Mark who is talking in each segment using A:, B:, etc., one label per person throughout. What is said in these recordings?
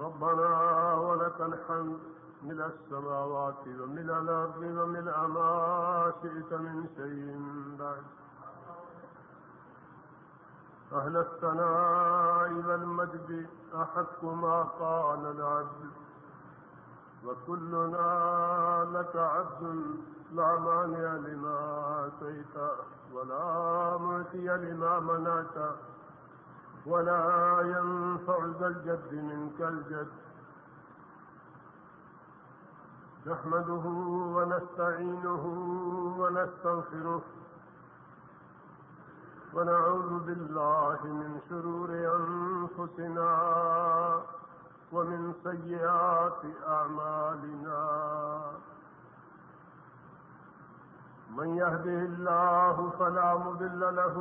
A: ربنا ولك الحمد من السماوات ومن الأرض ومن ما شئت من شيء بعد. أهل الثناء والمجد أحق ما قال العبد. وكلنا لك عبد لا مانع لما أتيت ولا معطي لما منعت. ولا ينفع ذا الجد منك الجد. نحمده ونستعينه ونستغفره ونعوذ بالله من شرور أنفسنا ومن سيئات أعمالنا. من يهده الله فلا مضل له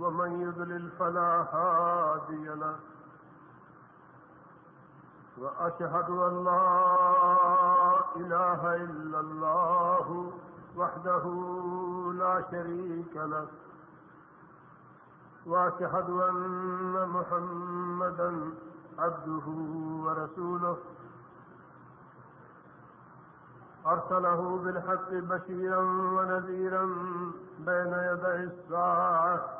A: ومن يضلل فلا هادي له وأشهد أن لا إله إلا الله وحده لا شريك له وأشهد أن محمدا عبده ورسوله أرسله بالحق بشيرا ونذيرا بين يدي الساعة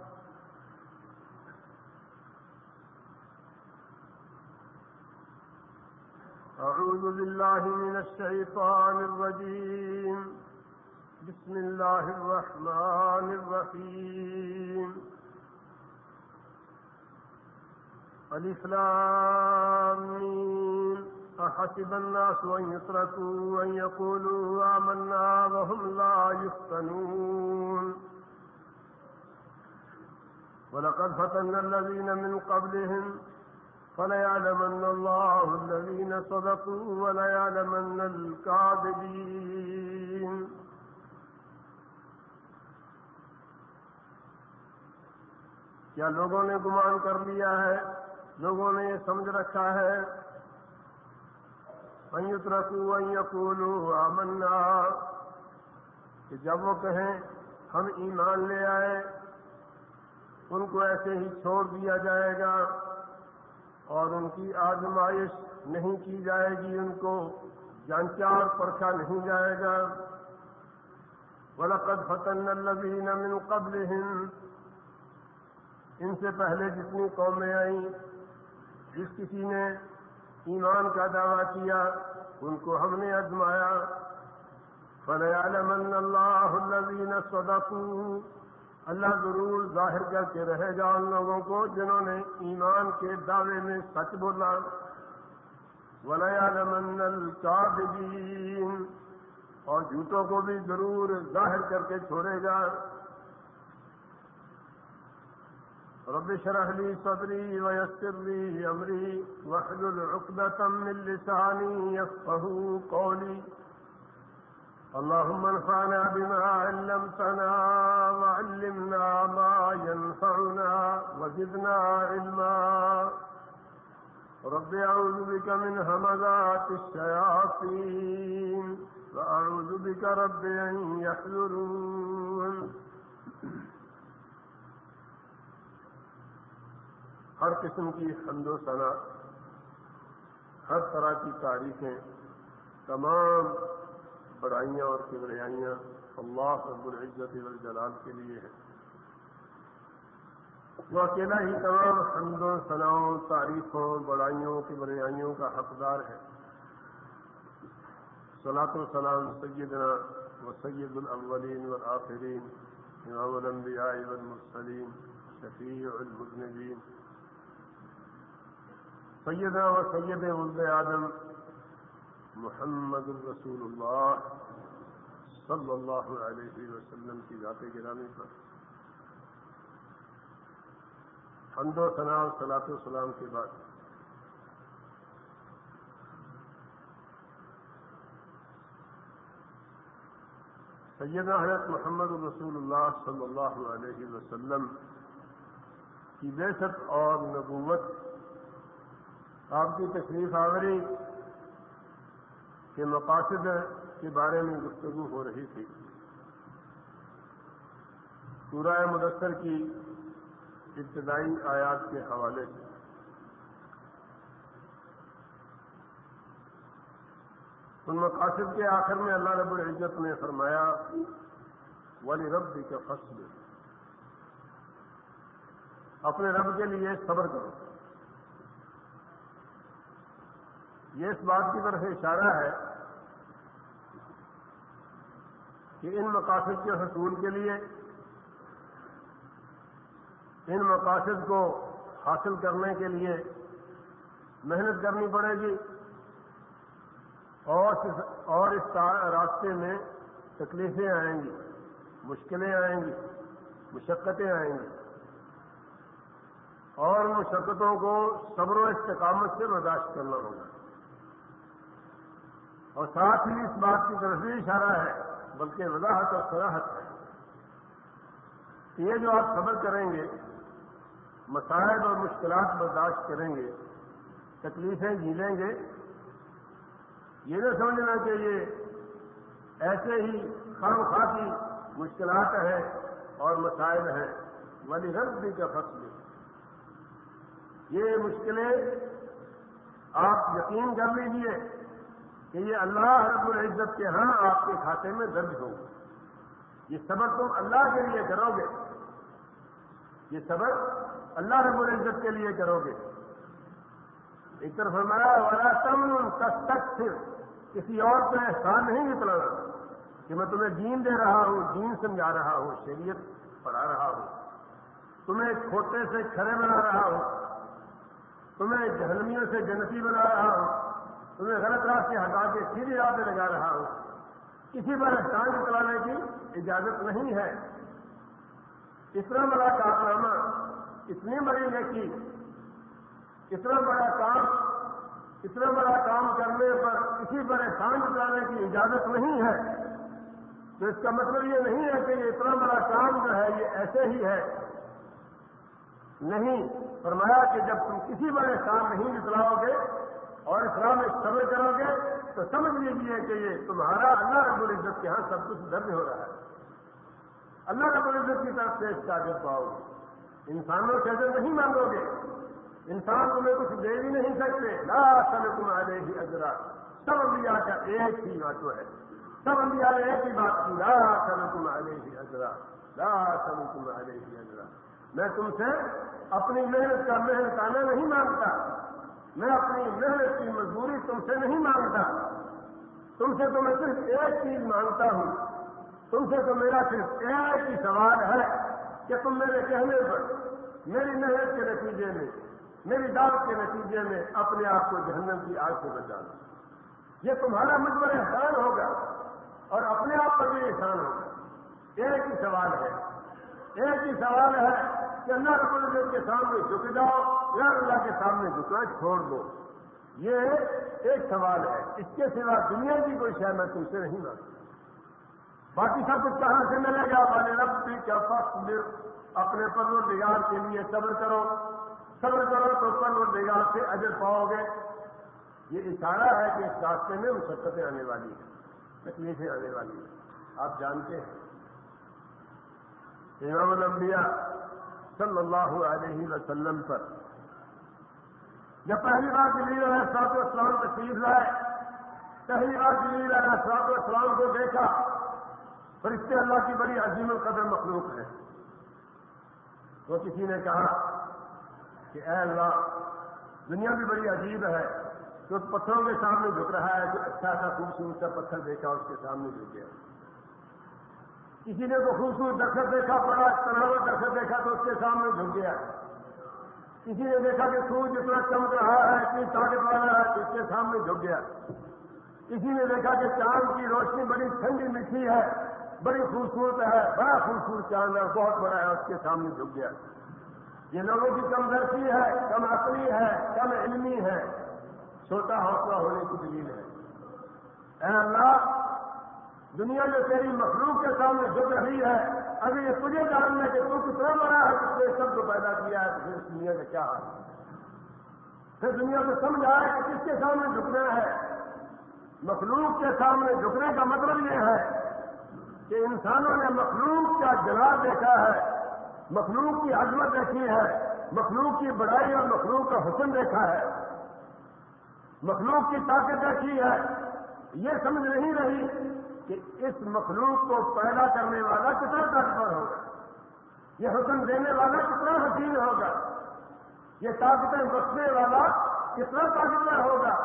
A: أعوذ بالله من الشيطان الرجيم. بسم الله الرحمن الرحيم. الإسلام أحسب الناس أن يتركوا أن يقولوا آمنا وهم لا يفتنون. ولقد فتنا الذين من قبلهم فليعلمن الله الذين صدقوا وليعلمن الكاذبين. کیا لوگوں نے گمان کر لیا ہے؟ لوگوں نے یہ سمجھ رکھا ہے؟ ایت رکھو یقولو آمنا. کہ جب وہ کہیں، ہم ایمان لے آئے، ان کو ایسے ہی چھوڑ دیا جائے گا۔ اور ان کی آزمائش نہیں کی جائے گی ان کو جانچار پرکھا نہیں جائے گا۔ وَلَقَدْ فَتَنَّ الَّذِينَ مِن قَبْلِهِمْ۔ ان سے پہلے جتنی قومیں آئیں، جس کسی نے ایمان کا دعویٰ کیا، ان کو ہم نے ازمایا فَلَيَعْلَمَنَّ اللَّهُ الَّذِينَ صَدَقُوا۔ اللہ ضرور ظاہر کر کے رہے گا ان لوگوں کو جنہوں نے ایمان کے دعوے میں سچ بولا۔ وليعلمن الكاذبين۔ اور جھوٹوں کو بھی ضرور ظاہر کر کے چھوڑے گا۔ رب شرح لي صدري ويسر لي أمري واحلل عقدة من لساني اللهم انفعنا بما علمتنا وعلمنا ما ينفعنا وزدنا علما. رب أعوذ بك من همذات الشياطين وأعوذ بك رب أن يحذرون. ہر قسم کی حمد و ثنا، ہر طرح کی تعریفیں، تمام بڑائیاں اور کبریائیاں اللہ رب العزت والجلال کے لیے ہیں۔ وہ اکیلا ہی تمام حمد و ثناؤں تعریفوں بڑائیوں کی بریائیوں کا حقدار ہے۔ صلاۃ و سلام سیدنا و سید الاولین والآخرین، امام الانبیاء والمرسلین، شفیع المذنبین۔ سیدنا و سید ولد آدم محمد الرسول اللہ صلی اللہ علیہ وسلم کی ذات گرامی پر۔ حمد و ثناء صلاۃ و سلام کے بعد۔ سیدنا حضرت محمد الرسول اللہ صلی اللہ علیہ وسلم کی بے اور نبوت آپ کی تشریف آوری کے مقاصد کے بارے میں گفتگو ہو رہی تھی۔ سورہ مدثر کی ابتدائی آیات کے حوالے سے۔ ان مقاصد کے آخر میں اللہ رب العزت نے فرمایا ولی رب کا فصل اپنے رب کے لیے صبر کرو۔ یہ اس بات کی طرف اشارہ ہے کہ ان مقاصد کے حصول کے لیے، ان مقاصد کو حاصل کرنے کے لیے محنت کرنی پڑے گی اور اس راستے میں تکلیفیں آئیں گی، مشکلیں آئیں گی، مشقتیں آئیں گی۔ اور مشقتوں کو صبر و استقامت سے برداشت کرنا ہوگا۔ اور ساتھ ہی اس بات کی طرف بھی اشارہ ہے، بلکہ وضاحت اور صلاحت ہے۔ کہ یہ جو آپ صبر کریں گے مسائل اور مشکلات برداشت کریں گے، تکلیفیں جھیلیں گے، یہ نہ سمجھنا کہ یہ ایسے ہی خام خاصی مشکلات ہیں اور مسائل ہیں۔ ولی بھی کا فصل یہ مشکلیں آپ یقین کر لیجیے کہ یہ اللہ رب العزت کے ہاں آپ کے کھاتے میں درج ہوگا یہ صبر تم اللہ کے لیے کرو گے۔ یہ صبر اللہ رب العزت کے لیے کرو گے۔ ایک طرف ہمارا والا تم تک صرف کسی اور پہ احسان نہیں نکلانا کہ میں تمہیں دین دے رہا ہوں، دین سمجھا رہا ہوں، شریعت پڑھا رہا ہوں۔ تمہیں کھوتے سے کھڑے بنا رہا ہوں۔ تمہیں جہنمیوں سے جنتی بنا رہا ہوں۔ تمہیں غلط راستے ہٹا کے سیدھی راہ پہ لگا رہا ہوں۔ کسی پر احسان چلانے کی اجازت نہیں ہے۔ اتنا بڑا کارنامہ اتنی بڑی نیکی اتنا بڑا کام اتنا بڑا کام کرنے پر کسی پر احسان چلانے کی اجازت نہیں ہے۔ تو اس کا مطلب یہ نہیں ہے کہ یہ اتنا بڑا کام جو ہے، یہ ایسے ہی ہے۔ نہیں، فرمایا کہ جب تم کسی بڑے کام نہیں نکلاؤ گے اور اسلام میں صبر کرو گے تو سمجھ لیجیے کہ یہ تمہارا اللہ رب العزت کے ہاں سب کچھ درج ہو رہا ہے۔ اللہ رب العزت کی طرف سے اس پاؤ۔ گے انسانوں سے ایسے نہیں مانگو گے؟ انسان تمہیں کچھ دے بھی نہیں سکتے۔ لا سب تم ہی اجرا۔ سب انبیاء کا ایک ہی بات ہے۔ سب انبیاء نے ایک ہی بات کی۔ لا سب تم ہی اجرا۔ لا سب تم ہی اجرا۔ میں تم سے اپنی محنت کا محنت آنا نہیں مانگتا۔ میں اپنی محنت کی مزدوری تم سے نہیں مانگتا۔ تم سے تو میں صرف ایک چیز مانگتا ہوں۔ تم سے تو میرا صرف ایک ہی سوال ہے کہ تم میرے کہنے پر میری محنت کے نتیجے میں، میری دعوت کے نتیجے میں اپنے آپ کو جہنم کی آگ سے بچانا یہ تمہارا مجھ پر احسان ہوگا اور اپنے آپ پر بھی احسان ہوگا۔ ایک ہی سوال ہے۔ ایک ہی سوال ہے کہ اللہ رب العزت کے سامنے جھک جاؤ۔ یا اللہ کے سامنے جھکنا چھوڑ دو۔ یہ ایک سوال ہے۔ اس کے سوا دنیا کی کوئی شہ میں تم سے نہیں مانگتا باقی سب کچھ کہاں سے ملے گا؟ والے رب بھی کیا فخر اپنے پرور کے لیے صبر کرو۔ صبر کرو تو پرور سے اجر پاؤ گے۔ یہ اشارہ ہے کہ اس راستے میں مشقتیں آنے والی ہیں۔ تکلیفیں آنے والی ہیں۔ آپ جانتے ہیں۔ امام الانبیاء صلی اللہ علیہ وسلم پر جب پہلی بار جلیل علیہ سات اسلام تشریف لائے، پہلی بار جلیل علیہ سات اسلام کو دیکھا، فرشتے اللہ کی بڑی عظیم القدر مخلوق ہے تو کسی نے کہا کہ اے اللہ، دنیا بھی بڑی عجیب ہے تو پتھروں کے سامنے جھک رہا ہے، جو اچھا سا خوبصورت سا پتھر دیکھا، اس کے سامنے جھک گیا۔ کسی نے تو خوبصورت درخت دیکھا بڑا تناور درخت دیکھا، تو اس کے سامنے جھک گیا۔ کسی نے دیکھا کہ سورج اتنا چمک رہا ہے، اتنی طاقت والا ہے اس کے سامنے جھک گیا۔ کسی نے دیکھا کہ چاند کی روشنی بڑی ٹھنڈی میٹھی ہے، بڑی خوبصورت ہے، بڑا خوبصورت چاند ہے، بہت بڑا ہے، اس کے سامنے جھک گیا۔ یہ لوگوں کی کم درسی ہے، کم عقلی ہے، کم علمی ہے۔ چھوٹا حوصلہ ہونے کی دلیل ہے۔ اے اللہ دنیا میں تیری مخلوق کے سامنے جھک رہی ہے، ابھی یہ تجھے جاننا کہ تو کتنا بڑا ہے جس نے سب کو پیدا کیا ہے پھر اس دنیا کا کیا حال ہے۔ پھر دنیا کو سمجھ آئے کہ کس کے سامنے جھکنا ہے۔ مخلوق کے سامنے جھکنے کا مطلب یہ ہے کہ انسانوں نے مخلوق کا جلال دیکھا ہے، مخلوق کی عظمت دیکھی ہے، مخلوق کی بڑائی اور مخلوق کا حسن دیکھا ہے۔ مخلوق کی طاقت دیکھی ہے، یہ سمجھ نہیں رہی کہ اس مخلوق کو پیدا کرنے والا کتنا طاقتور ہوگا؟ یہ حسن دینے والا کتنا حسین ہوگا؟ یہ طاقتیں بخشنے والا کتنا طاقتور ہوگا؟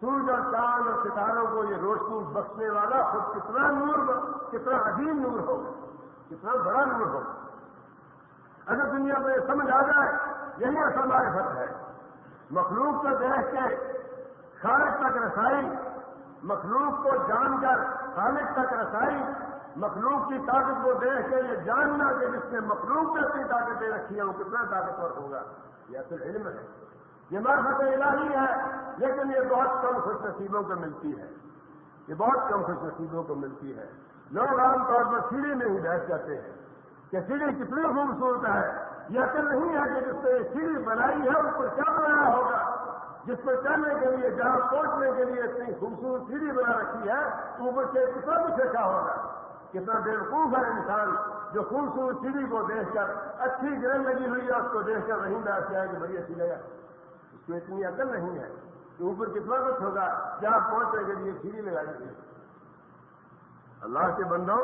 A: سورج اور چاند اور ستاروں کو یہ روشنی بخشنے والا خود کتنا نور کتنا عظیم نور ہوگا؟ کتنا بڑا نور ہوگا؟ اگر دنیا میں سمجھ آ جائے، یہی اصل معرفت ہے۔ مخلوق کو دیکھ کے خالق تک رسائی مخلوق کو جان کر خالق تک رسائی، مخلوق کی طاقت کو دیکھ کے یہ جاننا کہ جس نے مخلوق میں اپنی طاقتیں رکھی ہیں وہ کتنا طاقتور ہوگا؟ یہ اصل علم ہے۔ یہ مرفت الہی ہے، لیکن یہ بہت کم خوش نصیبوں کو ملتی ہے۔ یہ بہت کم خوش نصیبوں کو ملتی ہے۔ لوگ عام طور پر سیڑھی میں ہی بیٹھ جاتے ہیں کہ سیڑھی کتنی خوبصورت ہے۔ یہ اصل نہیں ہے کہ جس نے سیڑھی بنائی ہے، اس پر کیا بنایا ہوگا؟ جس پر چلنے کے لیے، جہاں پہنچنے کے لیے اتنی خوبصورت سیڑھی بنا رکھی ہے اوپر سے کتنا کچھ دیکھا ہوگا۔ کتنا بیوقوف ہے انسان جو خوبصورت سیڑھی کو دیکھ کر، اچھی گرن لگی ہوئی ہے، اس کو دیکھ کر وہیں بیٹھ جائے کہ بڑی اچھی لگا تو اتنی عقل نہیں ہے کہ اوپر کتنا کچھ ہوگا، جہاں پہنچنے کے لیے سیڑھی لگائی گئی۔ اللہ کے بندوں،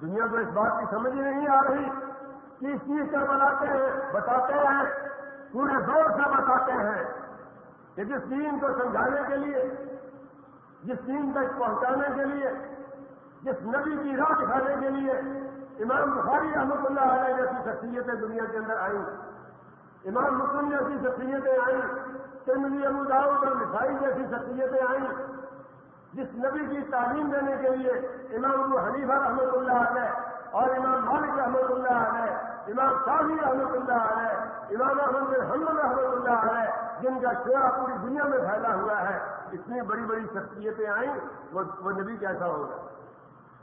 A: دنیا کو اس بات کی سمجھ ہی نہیں آ رہی کہ اس چیز کا بناتے ہیں، بتاتے ہیں، پورے زور سے بتاتے ہیں۔ کہ جس دین کو سمجھانے کے لیے، جس دین تک پہنچانے کے لیے، جس نبی کی راہ دکھانے کے لیے امام بخاری رحمت اللہ علیہ جیسی شخصیتیں دنیا کے اندر آئیں، امام مسلم جیسی شخصیتیں آئیں ترمنی ابو داؤد اور مٹھائی جیسی شخصیتیں آئیں، جس نبی کی تعلیم دینے کے لیے امام ابو حنیفہ رحمۃ اللہ علیہ اور امام مالک رحمۃ اللہ علیہ امام شاہی رحمۃ اللہ علیہ، امام احمد بن حمد رحمۃ اللہ علیہ، جن کا شعرا پوری دنیا میں پھیلا ہوا ہے، اتنی بڑی بڑی شخصیتیں آئیں، وہ نبی کیسا ہوگا؟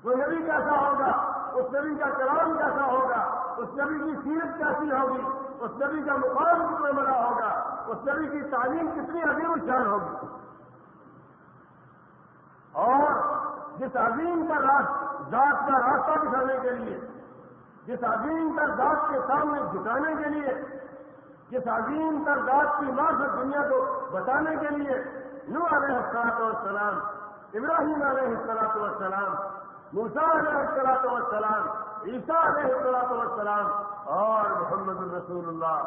A: وہ نبی کیسا ہوگا؟ اس نبی کا کلام کیسا ہوگا؟ اس نبی کی سیرت کیسی ہوگی؟ اس نبی کا مقام کتنا بڑا ہوگا؟ اس نبی کی تعلیم کتنی عظیم شان ہوگی؟ اور جس عظیم کا ذات کا راستہ دکھانے کے لیے جس عظیم کا ذات کے سامنے جھکانے کے لیے، جس عظیم کا ذات کی مارفت دنیا کو بتانے کے لیے، نو علیہ السلاط والسلام، ابراہیم علیہ السلاط والسلام موسا علیہ السلاط والسلام، عیسیٰ علیہ السلاط والسلام اور محمد الرسول اللہ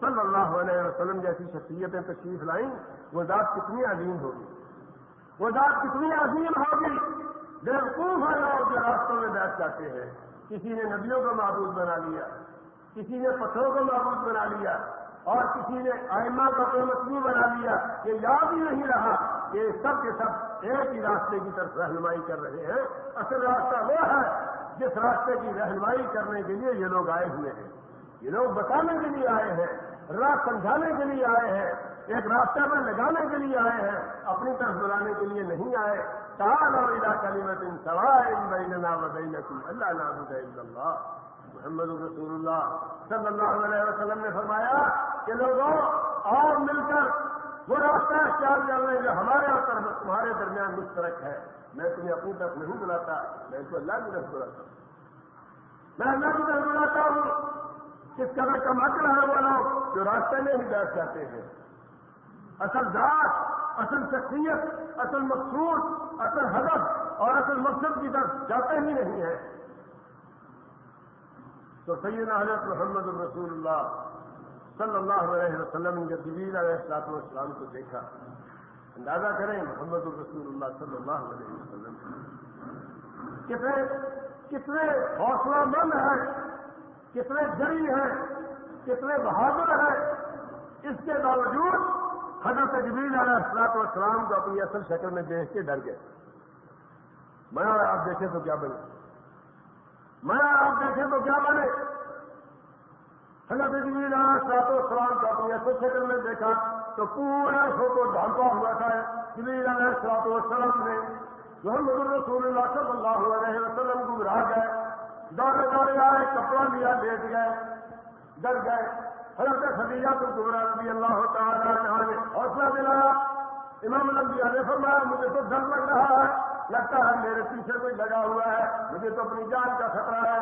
A: صلی اللہ علیہ وسلم جیسی شخصیتیں تشریف لائیں، وہ ذات کتنی عظیم ہوگی۔ وہ ذات کتنی عظیم ہوگی بیوقوف ہے لوگ جو راستوں میں بیٹھ جاتے ہیں۔ کسی نے نبیوں کو معبود بنا لیا، کسی نے پتھروں کو معبود بنا لیا اور کسی نے آئمہ کا کوئی مصنوع بنا لیا کہ یاد ہی نہیں رہا کہ سب کے سب ایک ہی راستے کی طرف رہنمائی کر رہے ہیں۔ اصل راستہ وہ ہے جس راستے کی رہنمائی کرنے کے لیے یہ لوگ آئے ہوئے ہیں۔ یہ لوگ بتانے کے لیے آئے ہیں، راہ سمجھانے کے لیے آئے ہیں، ایک راستہ میں لگانے کے لیے آئے ہیں، اپنی طرف بلانے کے لیے نہیں آئے۔ تال اور علاقہ ان سوائے اللہ نابود اللہ محمد رسول اللہ صلی اللہ علیہ وسلم نے فرمایا کہ لوگوں اور مل کر وہ راستہ اختیار کر لیں جو ہمارے اور تمہارے درمیان مشترک ہے۔ میں تمہیں اپنی طرف نہیں بلاتا، میں تو اللہ کی طرف بلاتا ہوں۔ میں اللہ کی طرف بلاتا ہوں۔ کس قدر کا مکر ہے وہ لوگ جو راستے میں ہی بیٹھ جاتے ہیں۔ اصل ذات اصل شخصیت، اصل مقصود، اصل ہدف اور اصل مقصد کی طرف جاتے ہی نہیں ہیں۔ تو سیدنا حضرت محمد الرسول اللہ صلی اللہ علیہ وسلم نے جبیل علیہ السلاط والسلام کو دیکھا، اندازہ کریں محمد الرسول اللہ صلی اللہ علیہ وسلم کتنے کتنے حوصلہ مند ہیں، کتنے جری ہیں، کتنے بہادر ہیں۔ اس کے باوجود حضرت جبیل علیہ السلاط والسلام کو اپنی اصل شکل میں دیکھ کے ڈر گئے۔ میں آپ دیکھیں تو کیا بنے؟ میں آپ دیکھیں تو کیا بنے؟ حضرت جبریل علیہ سات و سلام اپنی ایسے شکل میں دیکھا تو پورا سو کو ڈھانپا ہوا تھا۔ جبریل علیہ سات و نے محمد رسول اللہ صلی اللہ علیہ وسلم کو گرا گئے دوڑے دوڑے آئے، کپڑا لیا لیٹ گئے، ڈر گئے۔ حضرت خدیجہ تو گمراہ رضی اللہ تعالیٰ نے حوصلہ دلایا امام الانبیاء نے فرمایا، مجھے تو ڈر لگ رہا ہے، لگتا ہے میرے پیچھے کوئی لگا ہوا ہے، مجھے تو اپنی جان کا خطرہ ہے۔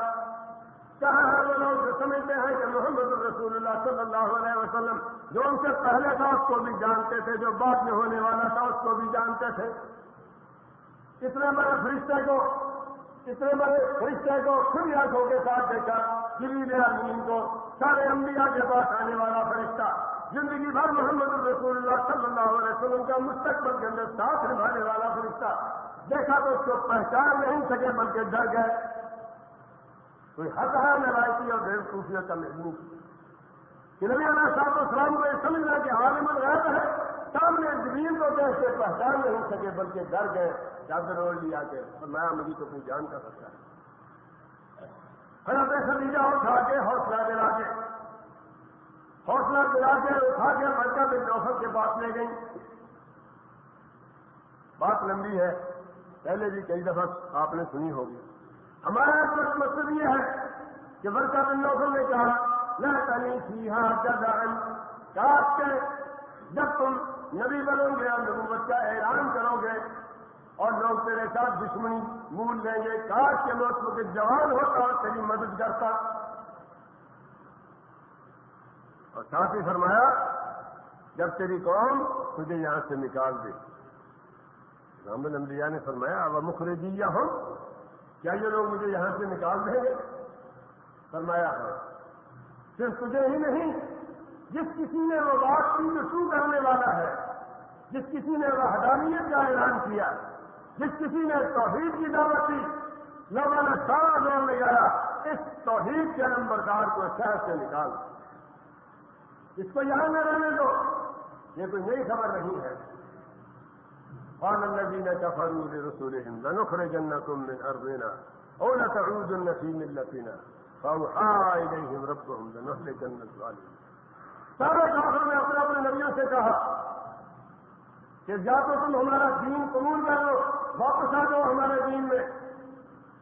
A: کہاں ہے وہ لوگ سمجھتے ہیں کہ محمد رسول اللہ صلی اللہ علیہ وسلم جو ان سے پہلے تھا، اس کو بھی جانتے تھے، جو بعد میں ہونے والا تھا، اس کو بھی جانتے تھے۔ اتنے بڑے فرشتے کو اتنے بڑے فرشتے کو کھلی آنکھوں کے ساتھ دیکھا جلی امین کو سارے انبیاء کے پاس آنے والا فرشتہ، زندگی بھر محمد الرسول اللہ صلی اللہ علیہ وسلم کا مستقبل کے اندر ساتھ نبھانے والا فرشتہ۔ دیکھا تو اس کو پہچان نہیں سکے، بلکہ ڈر گئے۔ کوئی حق ہے نرائتی اور دیر خوفیت کا نہیں کہ نبی علیہ صاحب اسلام کو یہ سمجھنا کہ عالم الغیب ہے۔ سامنے زمین کو دیکھ کے پہچان نہیں سکے، بلکہ ڈر گئے چادر اوڑھ لیا کے اور مجھے تو اپنی جان کا سکتا ہے۔ حضرت خدیجہ اٹھا کے حوصلہ دلا کے، حوصلہ دلا کے اٹھا کے مرکز بن نوفل کے پاس لے گئی بات لمبی ہے، پہلے بھی کئی دفعہ آپ نے سنی ہوگی۔ ہمارا کچھ مقصد یہ ہے کہ برکا بن نوفل نے کہا نہ تنی سی ہاں کاش کے جب تم نبی بنو گے اور نبوت کا اعلان کرو گے اور لوگ تیرے ساتھ دشمنی مول لیں گے۔ کاش کے لوگ کے جوان ہوتا اور تیری مدد کرتا۔ اور ساتھ ہی فرمایا، جب تیری قوم تجھے یہاں سے نکال دے۔ رام الانبیاء نے فرمایا، اب مخرجیہ ہم، کیا یہ لوگ مجھے یہاں سے نکال دیں گے؟ فرمایا ہاں۔ صرف تجھے ہی نہیں جس کسی نے وہ بات کی جو شو کرنے والا ہے، جس کسی نے وہ کا اعلان کیا، جس کسی نے توحید کی دعوت دی، لوگوں نے سارا زور لگایا اس توحید کے نمبردار کو شہر سے نکال۔ اس کو یہاں نہ رہنے دو، یہ کوئی نئی خبر نہیں ہے۔ قال الذين كفروا لرسلهم لنخرجنكم من أرضنا، أو لتعودن في ملتنا، فأوحى إليهم ربهم لنهلكن الظالمين۔ سارے کافر نے اپنے اپنے نبیوں سے کہا کہ یا تو تم ہمارا دین قبول کر لو، واپس آ جاؤ ہمارے دین میں،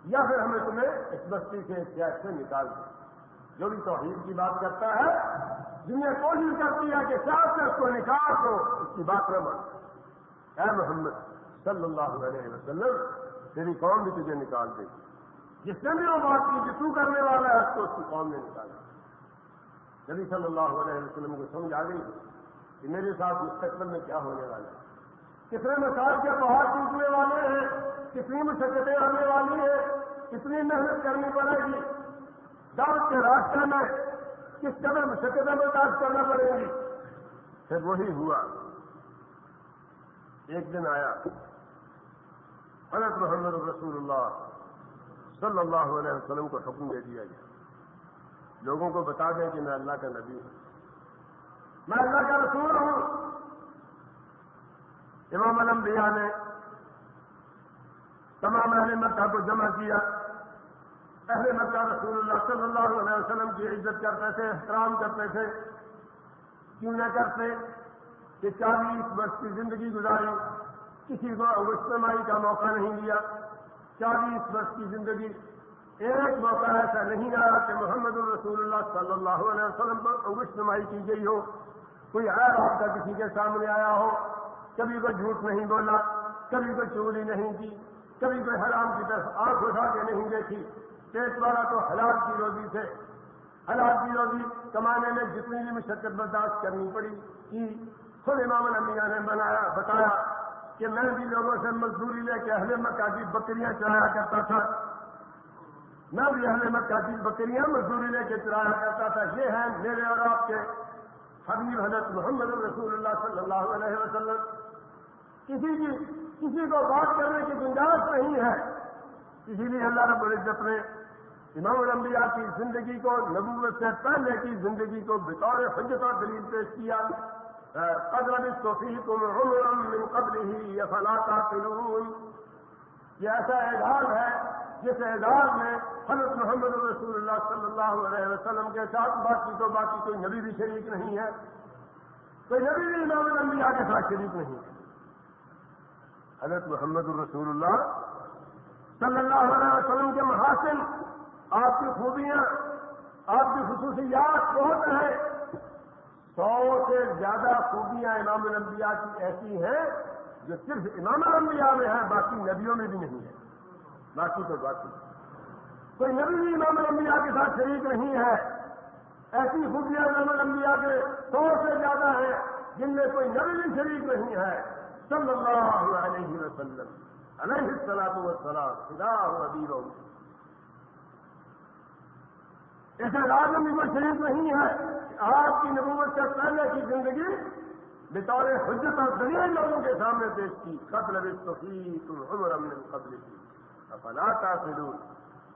A: یا پھر ہمیں تمہیں اس بستی سے اس شہر سے نکال دو۔ جو بھی توحید کی بات کرتا ہے دنیا کوشش کرتی ہے کہ شاید سے اس کو نکال دو، اس کی بات نہ مان اے محمد صلی اللہ علیہ وسلم، تیری قوم بھی تجھے نکال دے جس نے بھی وہ بات کی جسو کرنے والا ہے، اس کو اس کی قوم نے نکالا نبی صلی اللہ علیہ وسلم کو سمجھ آ گئی کہ میرے ساتھ مستقبل میں کیا ہونے والا ہے؟ کتنے مساج کے پہاڑ ٹوٹنے والے ہیں، کتنی مشقتیں آنے والی ہیں، کتنی محنت کرنی پڑے گی؟ دعوت کے راستے میں کس قدر مشقتیں برداشت کرنا پڑے گی؟ پھر وہی ہوا۔ ایک دن آیا، حضرت محمد رسول اللہ صلی اللہ علیہ وسلم کو حکم دے دیا گیا۔ لوگوں کو بتا دیں کہ میں اللہ کا نبی ہوں۔ میں اللہ کا رسول ہوں۔ امام الانبیاء نے تمام اہل مکہ کو جمع کیا۔ اہل مکہ رسول اللہ صلی اللہ علیہ وسلم کی عزت کرتے تھے احترام کرتے تھے کیوں نہ کرتے کہ چالیس برس کی زندگی گزاری کسی کو اجتماعی کا موقع نہیں دیا۔ چالیس برس کی زندگی ایک موقع ایسا نہیں آیا کہ محمد الرسول اللہ صلی اللہ علیہ وسلم پر اجتماعی کی گئی ہو، کوئی آپ کا کسی کے سامنے آیا ہو۔ کبھی کوئی جھوٹ نہیں بولا، کبھی کوئی چوری نہیں کی، کبھی کوئی حرام کی طرف آنکھ اٹھا کے نہیں دیکھی۔ پیٹ والا تو حلال کی روزی تھے۔ حلال کی روزی کمانے میں جتنی بھی مشقت برداشت کرنی پڑی، کی خود امام الانبیاء نے بنایا، بتایا کہ میں بھی لوگوں سے مزدوری لے کے اہل مکہ کی بکریاں چرایا کرتا تھا۔ میں بھی اہل مکہ کی بکریاں مزدوری لے کے چرایا کرتا تھا، یہ ہے میرے اور آپ کے حبیب حضرت محمد رسول اللہ صلی اللہ علیہ وسلم۔ کسی کی کسی کو بات کرنے کی گنجائش نہیں ہے۔ اسی لیے اللہ رب العزت نے امام الانبیاء کی زندگی کو، نبوت سے پہلے کی زندگی کو بطور حجت اور دلیل پیش کیا۔ قدر صفی تم من قبل ہی فلاطا یہ ایسا اعزاز ہے جس اعزاز میں حضرت محمد رسول اللہ صلی اللہ علیہ وسلم کے ساتھ باقی تو باقی کوئی نبی بھی شریک نہیں ہے، کوئی نبی بھی امام الانبیاء کے ساتھ شریک نہیں ہے۔ حضرت محمد الرسول اللہ صلی اللہ علیہ وسلم کے محاسن، آپ کی خوبیاں، آپ کی خصوصیات بہت ہیں۔ سو سے زیادہ خوبیاں امام الانبیاء کی ایسی ہیں جو صرف امام الانبیاء میں ہیں، باقی نبیوں میں بھی نہیں ہے باقی تو باقی۔ کوئی نبی بھی امام الانبیاء کے ساتھ شریک نہیں ہے، ایسی خوبیاں امام الانبیاء کے سو سے زیادہ ہیں جن میں کوئی نبی بھی شریک نہیں ہے۔ صلی اللہ علیہ وسلم۔ علیہ السلام والسلام۔ خدا ابیر اس علاج میں کوئی شریف نہیں ہے آپ کی نبوت سے پہلے کی زندگی بطور حجت اور دنیا لوگوں کے سامنے پیش کی۔ قتل تم عمر من قبل کی افلا تاثرون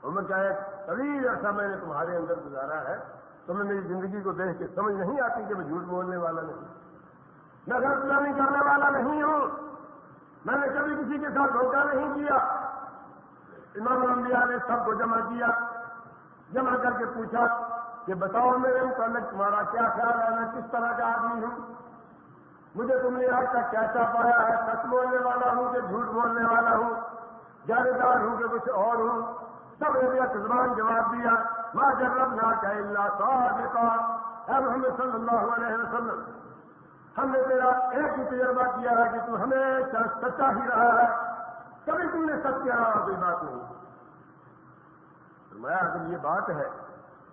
A: عمر کا ایک طویل عرصہ میں نے تمہارے اندر گزارا ہے، تمہیں میری زندگی کو دیکھ کے سمجھ نہیں آتی کہ میں جھوٹ بولنے والا نہیں۔ میں غلط نہیں کرنے والا نہیں ہوں۔ میں نے کبھی کسی کے ساتھ دھوکہ نہیں کیا۔ امام الانبیاء نے سب کو جمع کیا، جمع کر کے پوچھا کہ بتاؤ میرے متعلق تمہارا کیا خیال ہے، میں کس طرح کا آدمی ہوں؟ مجھے تم نے آج تک کیسا پایا ہے؟ سچ بولنے والا ہوں کہ جھوٹ بولنے والا ہوں؟ جانے دار ہوں کہ کچھ اور ہوں۔ سب نے زبان جواب دیا۔ ماں جب نہ کہ اللہ صاحب محمد صلی اللہ علیہ وسلم، ہم نے تیرا ایک ہی تجربہ کیا ہے کہ تم ہمیشہ سچا ہی رہا ہے۔ کبھی تم نے سچ کیا کوئی بات نہیں۔ میں اگر یہ بات ہے،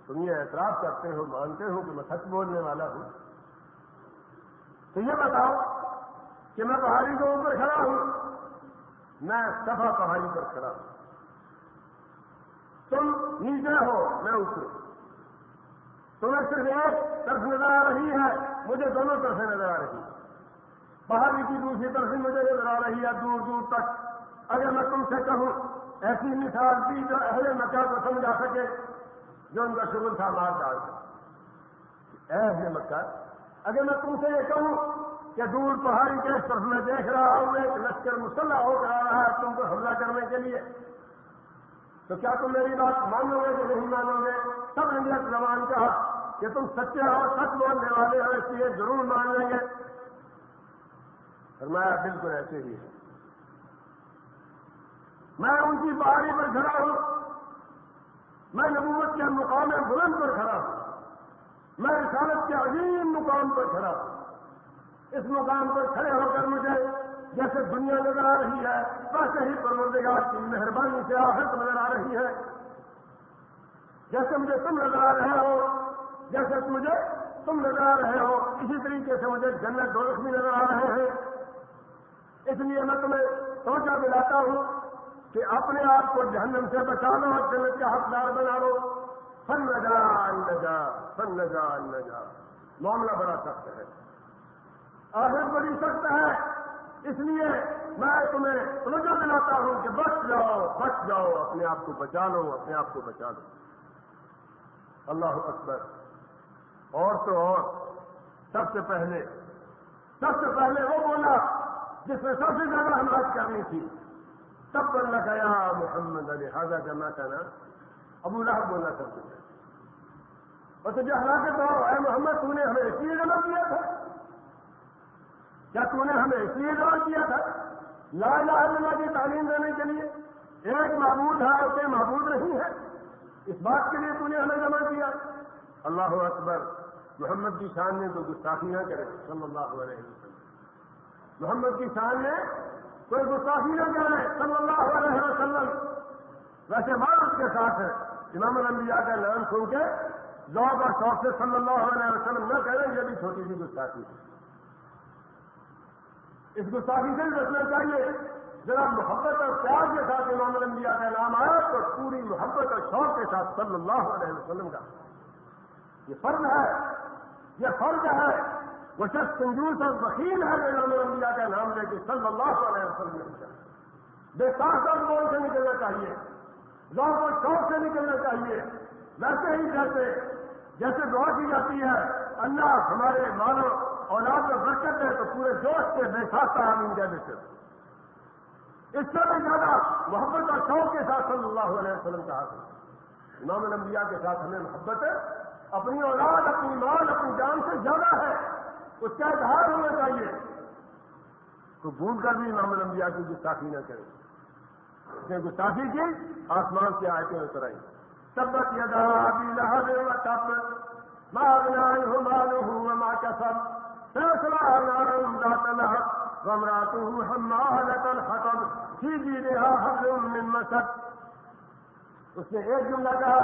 A: تم یہ اعتراف کرتے ہو، مانتے ہو کہ میں سچ بولنے والا ہوں۔ تو یہ بتاؤ کہ میں پہاڑی کے اوپر کھڑا ہوں۔ میں سفا پہاڑی پر کھڑا ہوں۔ تم نیچے ہو، میں اوپر۔ تمہیں صرف ایک طرف نظر آ رہی ہے، مجھے دونوں طرف نظر آ رہی۔ ہے باہر کی دوسری طرف سے مجھے نظر آ رہی ہے، دور دور تک۔ اگر میں تم سے کہوں، ایسی مثال دی جو اہل مکہ کو سمجھا سکے، جو ان کا شغل تھا، مار ڈال سکے اہل مکہ، اگر میں تم سے یہ کہوں کہ دور پہاڑی کے اس طرف میں دیکھ رہا ہوں، ایک لشکر مسلح ہو کر آ رہا ہے تم کو حملہ کرنے کے لیے۔ تو کیا تم میری بات مانو گے کہ نہیں مانو گے؟ سب نے زبان کہا کہ تم سچے ہو، سچ بولنے والے ہو، اس لیے ضرور مان لیں گے۔ فرمایا، بالکل ایسے ہی ہے۔ میں ان کی پہاڑی پر کھڑا ہوں۔ میں نبوت کے مقام بلند پر کھڑا ہوں۔ میں رسالت کے عظیم مقام پر کھڑا ہوں۔ اس مقام پر کھڑے ہو کر مجھے جیسے دنیا نظر آ رہی ہے، ویسے ہی پروردگار کی مہربانی سے آہت نظر آ رہی ہے۔ جیسے مجھے تم نظر آ رہے ہو، جیسے مجھے تم نظر آ رہے ہو، اسی طریقے سے مجھے جنت دولت بھی نظر آ رہے ہیں۔ اس لیے میں تمہیں سوچا دلاتا ہوں کہ اپنے آپ کو جہنم سے بچا لو اور جنت کا حقدار بنا لو۔ فن نجا نجا، فن نجا نجا۔ معاملہ بڑا سخت ہے۔ آخر بڑی سخت ہے۔ اس لیے میں تمہیں سمجھا دلاتا ہوں کہ بچ جاؤ بچ جاؤ، اپنے آپ کو بچا لو، اپنے آپ کو بچا لو۔ اللہ اکبر۔ اور تو اور۔ سب سے پہلے، سب سے پہلے وہ بولا جس نے سب سے زیادہ حمایت کرنی تھی۔ تب بولنا گیا محمد علی حاضہ کرنا کہنا ابو لہب بولنا سب سے پہلے اور تجھے ہلاکت ہو، اے محمد، تو نے ہمیں اس لیے جمع کیا تھا؟ کیا تو نے ہمیں اس لیے جمع کیا تھا، لا الہ الا اللہ کی تعلیم دینے کے لیے ایک معبود ہے اور کوئی معبود نہیں ہے، اس بات کے لیے تو نے ہمیں جمع کیا۔ اللہ اکبر، محمد کی شان میں کوئی گستاخی نہ کرے، صلی اللہ علیہ وسلم۔ محمد کی شان میں کوئی گستاخی نہ کرے، صلی اللہ علیہ وسلم۔ ویسے اس کے ساتھ ہے، امام الانبیاء کا نام سن کے ذوق اور شوق سے صلی اللہ علیہ وسلم نہ کہہ رہے یہ بھی چھوٹی سی گستاخی ہے۔ اس گستاخی سے بھی بچنا چاہیے۔ ذرا محبت اور پیار کے ساتھ امام الانبیاء کا نام آیا تو پوری محبت اور شوق کے ساتھ صلی اللہ علیہ وسلم کا۔ یہ فرض ہے، یہ فرض ہے۔ وہ شخص کنجوس اور وکیل ہے جو امام الانبیاء کا نام لے کے صلی اللہ علیہ وسلم نے بے ساخ بول سے نکلنا چاہیے۔ ذوق اور شوق سے نکلنا چاہیے۔ ویسے ہی جیسے جیسے دعا کی جاتی ہے، اللہ ہمارے مانو اولاد میں برکت ہے تو پورے جوش کے بے ساختہ آمین کہہ دیتے اس سے بھی زیادہ محبت اور شوق کے ساتھ صلی اللہ علیہ وسلم کا حاصل امام الانبیاء کے ساتھ ہمیں محبت ہے۔ اپنی اولاد، اپنی مال، اپنی جان سے زیادہ ہے۔ اس کا اظہار ہونا چاہیے۔ تو بھول کر بھی امام الانبیاء کی گستاخی نہ کریں۔ اس نے گستاخی کی، آسمان سے آئے اتر آئی تبت یدا ابی لہب و تب ما اغنى عنه ماله وما كسب سيصلى نارا ذات لهب وامراته حمالة الحطب في جيدها حبل من مسد۔ اس نے ایک جملہ کہا،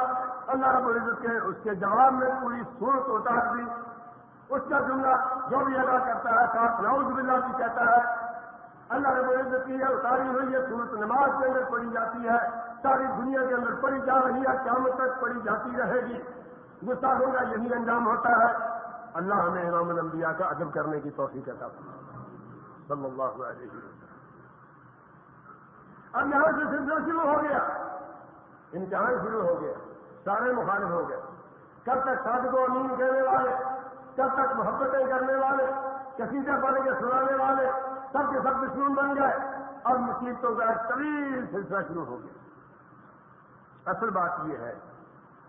A: اللہ رب العزت کے، اس کے جواب میں پوری صورت اتار دی۔ اس کا جملہ جو بھی ادا کرتا ہے ساتھ نعوذ باللہ بھی کہتا ہے، اللہ رب العزت کی ہے اتاری ہوئی ہے صورت نماز کے اندر پڑھی جاتی ہے، ساری دنیا کے اندر پڑی جا رہی ہے، قیامت تک پڑی جاتی رہے گی۔ گستاخوں کا یہی انجام ہوتا ہے۔ اللہ ہمیں امام الانبیاء کا ادب کرنے کی توفیق عطا صلی اللہ علیہ وسلم۔ اب یہاں سے سلسلہ شروع ہو گیا۔ امتحان شروع ہو گیا۔ سارے مخالف ہو گئے۔ کب تک ساتھ کو امین کہنے والے، کب تک محبتیں کرنے والے کسیدہ پڑھ کے سنانے والے، سب کے سب دشمن بن گئے۔ اب مصیبتوں کا طویل سلسلہ شروع ہو گیا۔ اصل بات یہ ہے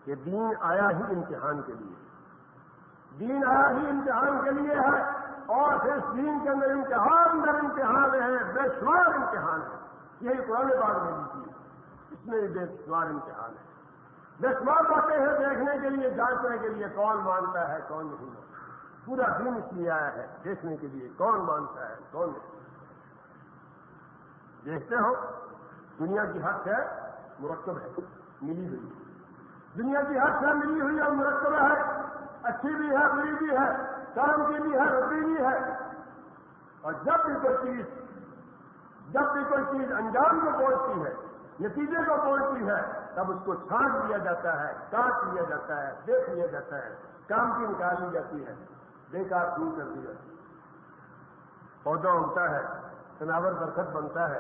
A: کہ دین آیا ہی امتحان کے لیے۔ دین آیا ہی امتحان کے لیے ہے اور پھر دین کے اندر امتحان در امتحان ہے، بے شمار امتحان ہے۔ یہی قرآن باغ میں بھی تھی اس میں بے شمار امتحان ہے۔ بے شمار باتیں ہیں دیکھنے کے لیے جانچنے کے لیے کون مانتا ہے، کون نہیں مانتا۔ پورا دن اس لیے آیا ہے، دیکھنے کے لیے کون مانتا ہے، کون نہیں۔ دیکھتے ہو، دنیا کی حق ہے مرکب ہے، ملی ہوئی۔ دنیا کی ہر شہ ملی ہوئی اور مرتبہ ہے۔ اچھی بھی ہے، بری بھی ہے کام کی بھی ہے ربی بھی ہے۔ اور جب بھی کوئی چیز، جب بھی کوئی چیز انجام کو پہنچتی ہے، نتیجے کو پہنچتی ہے، تب اس کو چھانٹ لیا جاتا ہے، کاٹ لیا جاتا ہے، دیکھ لیا جاتا ہے، کام کی نکالی جاتی ہے۔ بےکار دور کر دی جاتی پودا اگتا ہے، سناور برکت بنتا ہے۔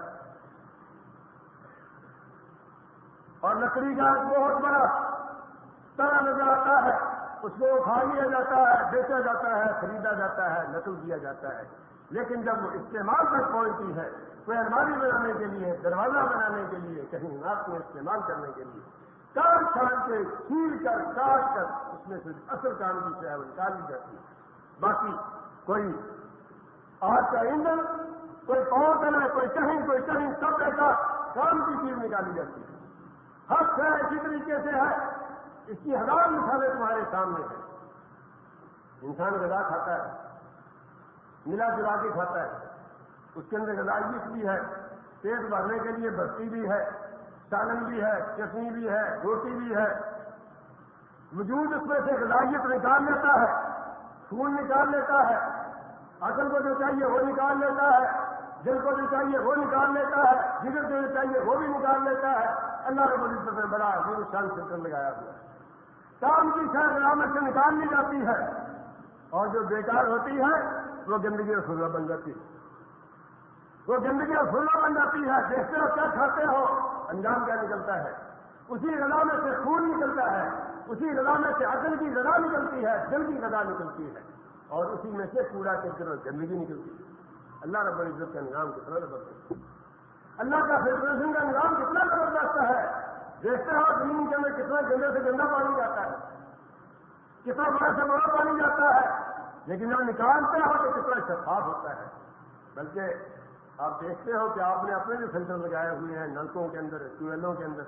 A: اور لکڑی کا بہت بڑا طرح نظر آتا ہے۔ اس کو اٹھا لیا جاتا ہے، بیچا جاتا ہے، خریدا جاتا ہے، نقل کیا جاتا ہے۔ لیکن جب وہ استعمال تک پہنچتی ہے، کوئی الماری بنانے کے لیے، دروازہ بنانے کے لیے، کہیں ناپ میں استعمال کرنے کے لیے، کام چھان کے چھیل کر، کاٹ کر، اس میں سے اصل کام کی ہے وہ نکالی جاتی ہے۔ باقی کوئی آج کا ایندھن کوئی پاؤں کرنا کوئی کہیں کوئی کہیں سب ایسا کام کی چیز نکالی جاتی ہے۔ حق ہے اسی طریقے سے ہے اس کی ہزار مثالیں تمہارے سامنے ہیں۔ انسان غذا کھاتا ہے، ملا جلا کے کھاتا ہے، اس کے اندر غذائیت بھی ہے، پیٹ بھرنے کے لیے بستی بھی ہے سالن بھی ہے، چٹنی بھی ہے، روٹی بھی ہے۔ وجود اس میں سے غذائیت نکال لیتا ہے، خون نکال لیتا ہے، عقل کو جو چاہیے وہ نکال لیتا ہے جل کو جو چاہیے وہ نکال لیتا ہے، جگر کو جو چاہیے وہ بھی نکال لیتا ہے۔ اللہ رب العزت نے بڑا عظیم شان فلٹر لگایا ہوا کام کی شاید علامت سے نکال لی جاتی ہے۔ اور جو بیکار ہوتی ہے، وہ گندگی اور سلنا بن جاتی ہے۔ وہ گندگی اور سلنا بن جاتی ہے۔ دیکھتے ہو، کیا کھاتے ہو، انجام کیا نکلتا ہے؟ اسی غذا میں سے خون نکلتا ہے۔ اسی غذا میں سے عقل کی غذا نکلتی ہے۔ دل کی غذا نکلتی ہے۔ اور اسی میں سے کوڑا کرکٹ اور گندگی نکلتی ہے۔ اللہ رب العزت کا نظام کتنا زبردست ہے۔ اللہ کا فیڈریشن کا نظام کتنا زبردست ہے۔ دیکھتے ہو زمین کے اندر کتنا گندے سے گندا پانی جاتا ہے۔ کتنا بڑا سے بڑا پانی جاتا ہے۔ لیکن جب نکالتے ہو تو کتنا شفاف ہوتا ہے۔ بلکہ آپ دیکھتے ہو کہ آپ نے اپنے جو فلٹر لگائے ہوئے ہیں، نلکوں کے اندر ٹویلوں کے اندر،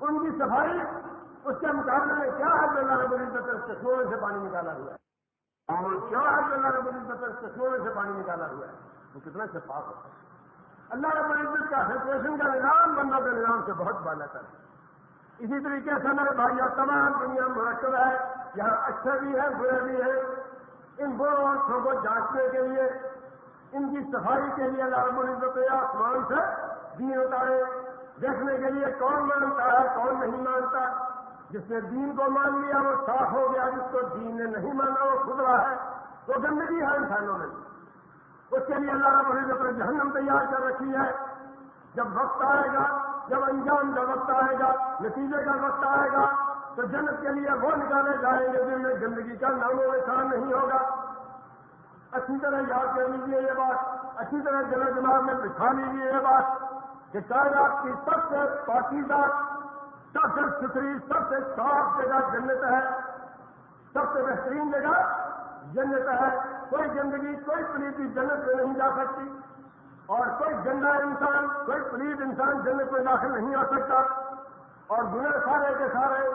A: ان کی صفائی، اس کے مقابلے میں کیا ہے اللہ رب العزت چشموں سے پانی نکالا ہوا ہے؟ اور کیا ہے اللہ رب العزت چشموں میں سے پانی نکالا ہوا ہے؟ وہ کتنا شفاف ہوتا ہے۔ اللہ رب العزت کا فلٹریشن کا نظام بندوں کے نظام سے بہت بالا کر ہے اسی طریقے سے ہمارے بھائی تمام دنیا مرکب ہے۔ یہاں اچھے بھی ہیں برے بھی ہیں ان بروں اور کو جانچنے کے لیے، ان کی صفائی کے لیے اللہ رب العزت آسمان سے دین اتارے۔ دیکھنے کے لیے کون مانتا ہے، کون نہیں مانتا۔ جس نے دین کو مان لیا، وہ صاف ہو گیا۔ جس کو دین نے نہیں مانا، وہ خدرا ہے۔ وہ گندگی ہے انسانوں میں۔ اس کے لیے اللہ رب العزت نے جہنم تیار کر رکھی ہے۔ جب وقت آئے گا، جب انجام کا وقت آئے گا، نتیجے کا وقت آئے گا، تو جنت کے لیے وہ نکالے جائیں گے جن میں گندگی کا نام و نشان نہیں ہوگا۔ اچھی طرح یاد کر لیجیے یہ بات۔ اچھی طرح جن دماغ میں بٹھا لیجیے یہ بات کہ کائنات کی سب سے پاکیزہ، سب سے ستھری سب سے صاف جگہ جنت ہے۔ سب سے بہترین جگہ جنت ہے۔ کوئی زندگی، کوئی پلیتی جنت میں نہیں جا سکتی۔ اور کوئی گندا انسان، کوئی پلیت انسان جنت میں داخل نہیں آ سکتا۔ اور گنر سارے کے سارے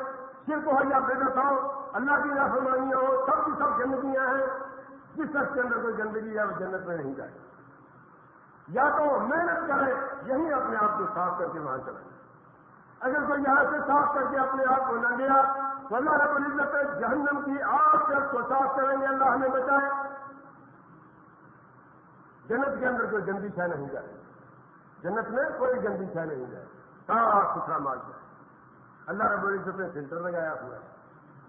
A: صرف ہو یا بےدت ہو، اللہ کی نافرمانیاں ہو، سب کی سب گندگیاں ہیں۔ جس شخص کے اندر کوئی گندگی ہے، وہ جنت میں نہیں جائے۔ یا تو محنت کرے یہی اپنے آپ کو صاف کر کے وہاں چلائے اگر کوئی یہاں سے صاف کر کے اپنے آپ کو نہ گیا، تو اللہ رب العزت جہنم کی آگ سے اس کو صاف کریں گے، اللہ ہمیں بچائے۔ جنت کے اندر کوئی گندی شہ نہیں جائے۔ جنت میں کوئی گندی شہ نہیں جائے۔ صاف ستھرا مال جائے۔ اللہ رب العزت نے فلٹر لگایا ہوا ہے۔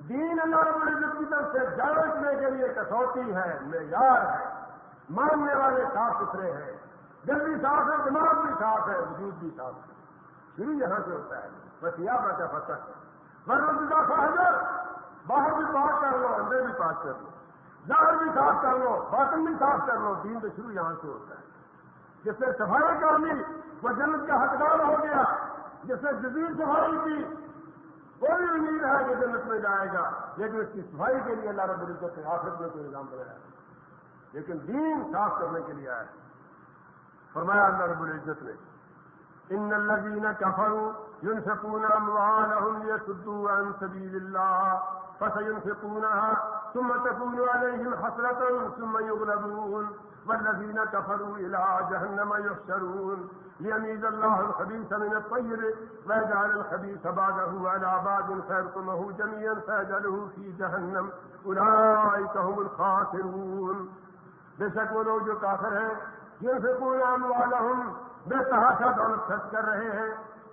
A: دین اللہ رب العزت کی طرف سے جانچنے کے لیے کسوٹی ہے، معیار ہے۔ ماننے والے صاف ستھرے ہیں۔ دل بھی صاف ہے، دماغ بھی صاف ہے، وجود بھی صاف ہے۔ شروع یہاں سے ہوتا ہے۔ بس یہ بات فصل ورنہ حضر باہر بھی پاک کر لو، اندر بھی پاک کر لو۔ ظاہر بھی صاف کر لو، باطن بھی صاف کر لو، دین تو شروع یہاں سے ہوتا ہے۔ جس نے صفائی کر لی، وہ جنت کا حقدار ہو گیا۔ جس نے جدید صفائی کی، کوئی امید ہے کہ جنت میں جائے گا۔ لیکن اس کی صفائی کے لیے اللہ رب العزت کے آفت میں کوئی نظام بنایا۔ لیکن دین صاف کرنے کے لیے آیا۔ فرمایا اللہ رب العزت نے، ان الذين كفروا ينفقون اموالهم ليصدوا عن سبيل الله فسينفقونها ثم تكون عليهم حسرة ثم يغلبون والذين كفروا الى جهنم يحشرون. ليميز الله الخبيث من الطيب ويجعل الخبيث بعده على بعض فيرقمه جميعا فيجعله في جهنم. اولئك هم الخاسرون. بے شک وہ لوگ جو کافر ہیں، ينفقون اموالهم بے تحاشا دولت خرچ کر رہے ہیں.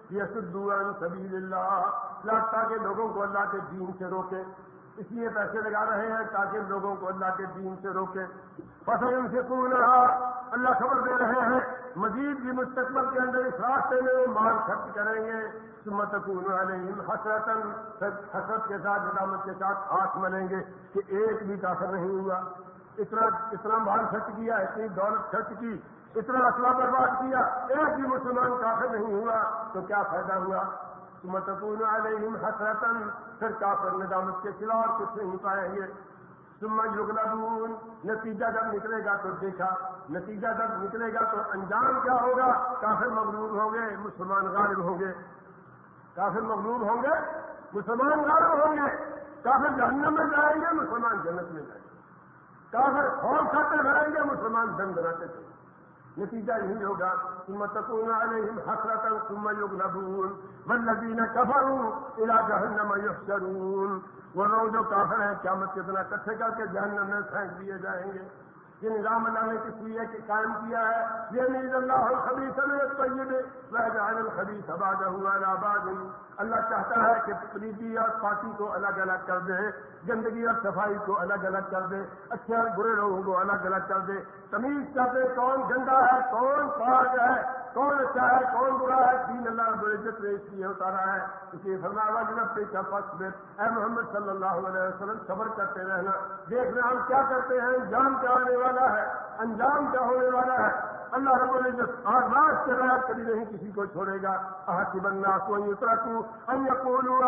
A: یہ سدوان سبیل اللہ تاکہ لوگوں کو اللہ کے دین سے روکے۔ اس لیے پیسے لگا رہے ہیں تاکہ لوگوں کو اللہ کے دین سے روکے۔ فصل سے پور اللہ خبر دے رہے ہیں۔ مزید بھی مستقبل کے اندر اس راستے میں وہ مال خرچ کریں گے۔ سمت علیہم حسرتن حسرت کے ساتھ ندامت کے ساتھ ہاتھ ملیں گے کہ ایک بھی کافر نہیں ہوا۔ اتنا اتنا مال خرچ کیا، اتنی دولت خرچ کی، اتنا اسلح برباد کیا، ایک بھی مسلمان کافر نہیں ہوا۔ تو کیا فائدہ ہوا؟ متپور علیہم حسرتن پھر کافر ندامت کے خلاف کچھ نہیں پائیں گے۔ سما یغلبون، نتیجہ جب نکلے گا تو دیکھا، نتیجہ جب نکلے گا تو انجام کیا ہوگا؟ کافر مغرور ہوں گے، مسلمان غالب ہوں گے۔ کافر مغرور ہوں گے، مسلمان غالب ہوں گے۔ کافر جہنم میں جائیں گے، مسلمان جنت میں جائیں گے۔ کافر خوف کھاتے رہیں گے، مسلمان دن بناتے تھے۔ نتیجہ یہی ہوگا ثم تكون عليهم حسرة ثم يغلبون والذين كفروا الى جهنم يحشرون وہ لوگ جو کافر ہیں، قیامت کتنا دن اکٹھے کر کے جہنم میں پھینک دیے جائیں گے۔ یہ نظام اللہ نے کس لیے کہ قائم کیا ہے؟ یہ نیز اللہ الخبیث میں طیب وجعل الخبیث آباد على بعض۔ اللہ چاہتا ہے کہ پریتی اور پاکی کو الگ الگ کر دے، گندگی اور صفائی کو الگ الگ کر دے، اچھے اور برے لوگوں کو الگ الگ کر دے۔ تمیز کر دے کون گندا ہے، کون پاک ہے؟ کون اچھا ہے، کون برا ہے؟ دین اللہ رب العزت نے اس لیے اتارا ہے۔ اس لیے فرمایا جناب پہ کا فخر اے محمد صلی اللہ علیہ وسلم، صبر کرتے رہنا۔ دیکھنا ہم کیا کرتے ہیں، انجام کیا آنے والا ہے؟ انجام کیا ہونے والا ہے؟ اللہ رب العزت اور رات سے رات کبھی نہیں کسی کو چھوڑے گا۔ آتی بننا کوئی اترا کو انکولو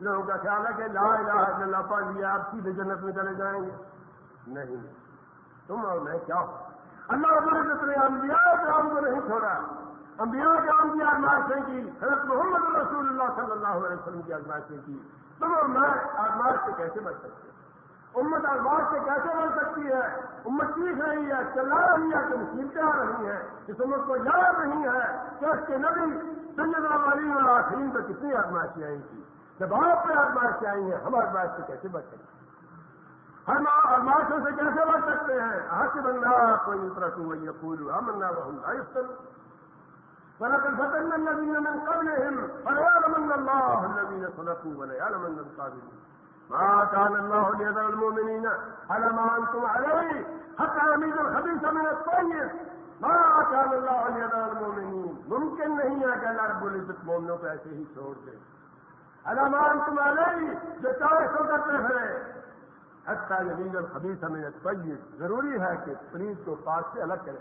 A: لوگوں کا خیال ہے کہ لا الہ الا اللہ پڑھ لیا آپ سیدھے جنت میں چلے جائیں گے۔ نہیں۔ تم اور میں کیا ہو اللہ رب العزت نے انبیاء کرام کو نہیں چھوڑا۔ انبیاء کرام کی آزمائشیں کی، حضرت محمد رسول اللہ صلی اللہ علیہ وسلم کی آزمائشیں کی۔ تم اور میں آزمائش سے کیسے بچ سکتے ہیں امت آزمائش سے کیسے بڑھ سکتی ہے؟ امت سیکھ رہی ہے، چلا رہی ہے کہ مصیبتیں آ رہی ہیں۔ اس امت کو یاد نہیں ہے کہ اس کے نبی سید علی اور آخرین پر کتنی آزمائشیں آئی تھی جب آپ پہ آزمائشیں آئی ہیں، ہم آزمائش سے کیسے بچ سکتے ہیں؟ ہم آزمائشوں سے کیسے بچ سکتے ہیں؟ حق بندہ کوئی اترا تو وہی پھول امنا بہن ولقد فتنا الذين من قبلهم فليعلمن الله الذين صدقوا وليعلمن الكاذبين ما كان الله ليذر المؤمنين. على ما انتم عليه؟ حتى يميز الخبيث من الطيب. ما كان الله ليذر المؤمنين. ممکن نہیں ہے کہ اللہ رب العزت مومنوں کو ایسے ہی چھوڑ دے. علمان تم علیہ جو چاہے سو کرتے ہیں. حتى يميز الخبيث من الطيب. ضروری ہے کہ پلیز کو پاک سے الگ کرے۔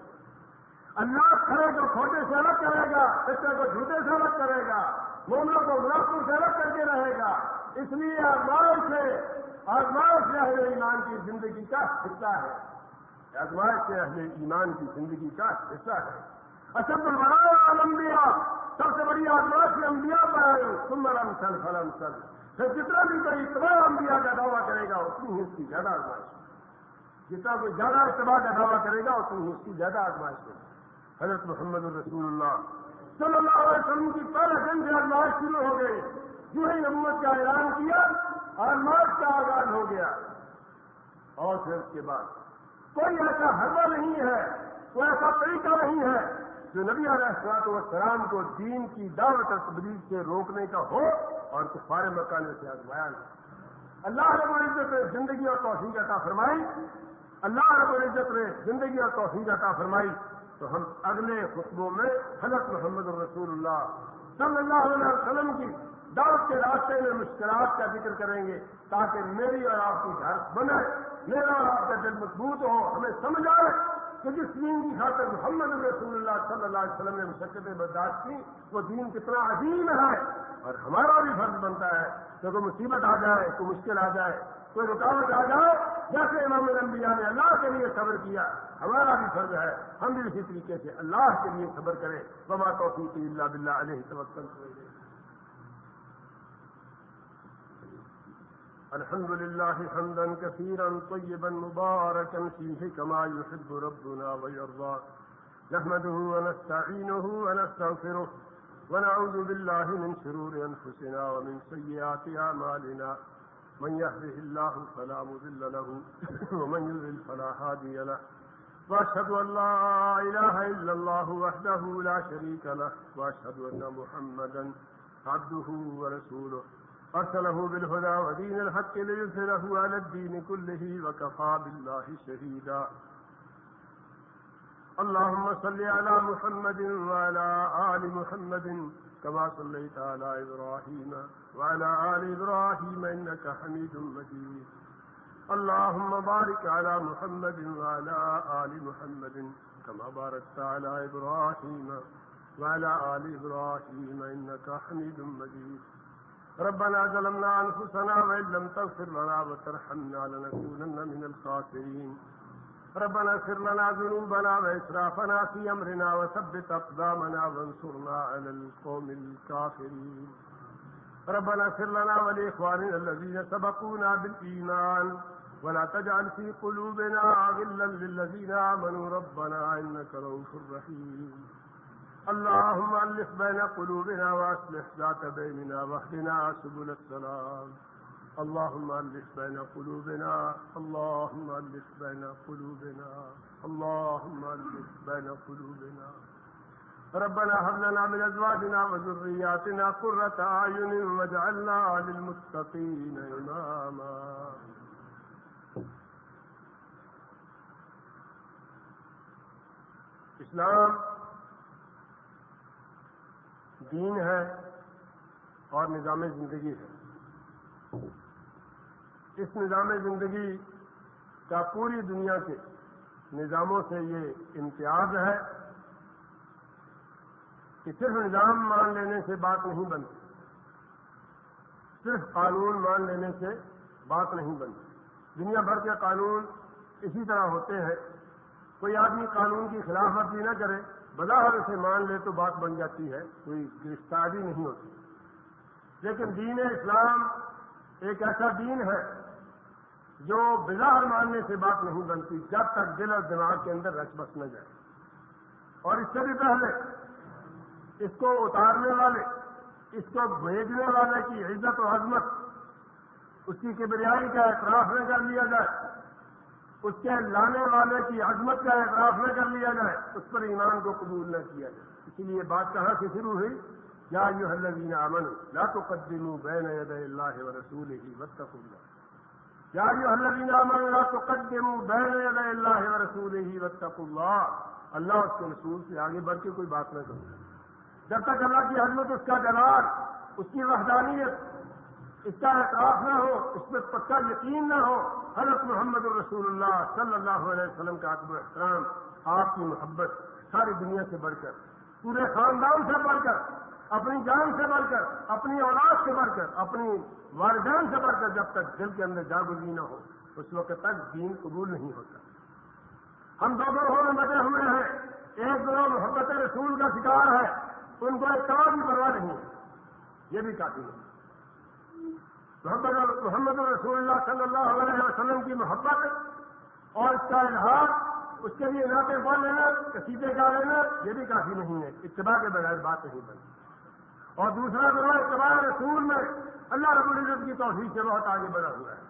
A: اللہ کھڑے کو کھوٹے سے الگ کرے گا سچے کو جھوٹے سے الگ کرے گا، مومنوں کو منافع سے الگ کر کے رہے گا۔ اس لیے آزمائش سے آزمائش سے اہل ایمان کی زندگی کا حصہ ہے۔ آزمائش سے اہل ایمان کی زندگی کا حصہ ہے۔ اشد البرا الانبیاء، سب سے بڑی آزمائش سے انبیاء پر آئے تم سل فلم سل پھر جتنا بھی کوئی اتباع انبیاء کا دعویٰ کرے گا، اتنی ہی اس کی زیادہ آزمائش جتنا کوئی زیادہ اتباع کا دعویٰ کرے گا، اتنی ہی اس کی زیادہ آزمائش ہوگی۔ حضرت محمد الرسول اللہ صلی اللہ علیہ وسلم کی پہلے دن سے آزمائش شروع ہو گئی۔ جو ہی نبوت کا اعلان کیا، آزمائش کا آغاز ہو گیا۔ اور پھر اس کے بعد کوئی ایسا حربہ نہیں ہے، کوئی ایسا طریقہ نہیں ہے جو نبی علیہ السلاط والسلام کو دین کی دعوت اور تبدیل سے روکنے کا ہو۔ اور کفار مکانے سے آزمایا نہیں اللہ رب العزت نے زندگی اور توحید عطا فرمائی۔ اللہ رب العزت نے زندگی اور توحید عطا فرمائی۔ تو ہم اگلے خطبوں میں حضرت محمد الرسول اللہ صلی اللہ علیہ وسلم کی دعوت کے راستے میں مشکلات کا ذکر کریں گے تاکہ میری اور آپ کی گھر بنے میرا اور آپ کا دل مضبوط ہو، ہمیں سمجھ آئے۔ کہ جس دین کی خاطر محمد رسول اللہ صلی اللہ علیہ وسلم نے مشقتیں برداشت کی، وہ دین کتنا عظیم ہے اور ہمارا بھی فرض بنتا ہے کہ کوئی مصیبت آ جائے، کوئی مشکل آ جائے، کوئی رکاوٹ آ جائے، جیسے امام الانبیاء نے اللہ کے لیے صبر کیا، ہمارا بھی فرض ہے، ہم بھی اسی طریقے سے اللہ کے لیے صبر کریں۔ بما توفیق اللہ بلّہ علیہ توکل۔ الحمد لله حمدا كثيرا طيبا مباركا فيه كما يحب ربنا ويرضى. نحمده ونستعينه ونستغفره ونعوذ بالله من شرور أنفسنا ومن سيئات أعمالنا. من يهده الله فلا مذل له ومن يذل فلا هادي له. وأشهد أن لا إله إلا الله وحده لا شريك له. وأشهد أن محمدا عبده ورسوله. أرسله بالهدى ودين الحق ليظهره على الدين كله وكفى بالله شهيدا. اللهم صل على محمد وعلى آل محمد كما صليت على إبراهيم وعلى آل إبراهيم إنك حميد مجيد. اللهم بارك على محمد وعلى آل محمد كما باركت على إبراهيم وعلى آل إبراهيم إنك حميد مجيد. ربنا ظلمنا أنفسنا وإن لم تغفر لنا وترحمنا لنكونن من الخاسرين. ربنا اغفر لنا ذنوبنا وإسرافنا في أمرنا وثبت أقدامنا وانصرنا على القوم الكافرين. ربنا اغفر لنا ولإخواننا الذين سبقونا بالإيمان. ولا تجعل في قلوبنا غلا للذين آمنوا. ربنا إنك روح رحيم. اللهم ألف بين قلوبنا وأصلح ذات بيننا واهدنا سبل السلام. اللهم ألف بين قلوبنا، اللهم ألف بين قلوبنا، اللهم ألف بين قلوبنا. ربنا هب لنا من أزواجنا وذرياتنا قرة أعين واجعلنا للمتقين إماما. اسلام دین ہے اور نظام زندگی ہے۔ اس نظام زندگی کا پوری دنیا کے نظاموں سے یہ امتیاز ہے کہ صرف نظام مان لینے سے بات نہیں بنتی، صرف قانون مان لینے سے بات نہیں بنتی۔ دنیا بھر کے قانون اسی طرح ہوتے ہیں، کوئی آدمی قانون کی خلاف ورزی نہ کرے بظاہر اسے مان لے تو بات بن جاتی ہے، کوئی گرفتاری نہیں ہوتی۔ لیکن دین اسلام ایک ایسا دین ہے جو بظاہر ماننے سے بات نہیں بنتی، جب تک دل اور دماغ کے اندر رچ بس نہ جائے۔ اور اس سے بھی پہلے اس کو اتارنے والے، اس کو بھیجنے والے کی عزت و عظمت اس کی کبریائی کا اعتراف نہ کر لیا جائے۔ اس کے لانے والے کی عظمت کا اعتراف نہ کر لیا جائے، اس پر ایمان کو قبول نہ کیا جائے۔ اسی لیے بات کہاں سے شروع ہوئی؟ یا یو الذین امن لا تقدموا بین یدی اللہ ورسولہ واتقوا اللہ۔ یا یو الذین امن لا تقدموا بین یدی اللہ ورسولہ واتقوا اللہ۔ اللہ اس کے رسول سے آگے بڑھ کے کوئی بات نہ کرے۔ جب تک اللہ کی عظمت، اس کا جلال، اس کی وحدانیت اس کا اعتراف نہ ہو، اس پہ پکا یقین نہ ہو، حضرت محمد الرسول اللہ صلی اللہ علیہ وسلم کا اکبر احترام، آپ کی محبت ساری دنیا سے بڑھ کر، پورے خاندان سے بڑھ کر، اپنی جان سے بڑھ کر، اپنی اولاد سے بڑھ کر، اپنی والدین سے بڑھ کر جب تک دل کے اندر جاگزی نہ ہو، اس وقت تک دین قبول نہیں ہوتا۔ ہم دو گروہوں میں بچے ہوئے ہیں، ایک گروہ محبت رسول کا شکار ہے، ان کو ایک بھی پرواہ نہیں ہے۔ یہ بھی کافی ہے۔ محمد محمد رسول اللہ صلی اللہ علیہ وسلم کی محبت اور اس کا اظہار، اس کے لیے ناطے پڑھ لینا کسیدے کا لینا، یہ بھی کافی نہیں ہے۔ اتباع کے بغیر بات نہیں بنتی۔ اور دوسرا گروہ اتباع رسول میں اللہ رب العزت کی توفیق سے بہت آگے بڑھا ہوا ہے۔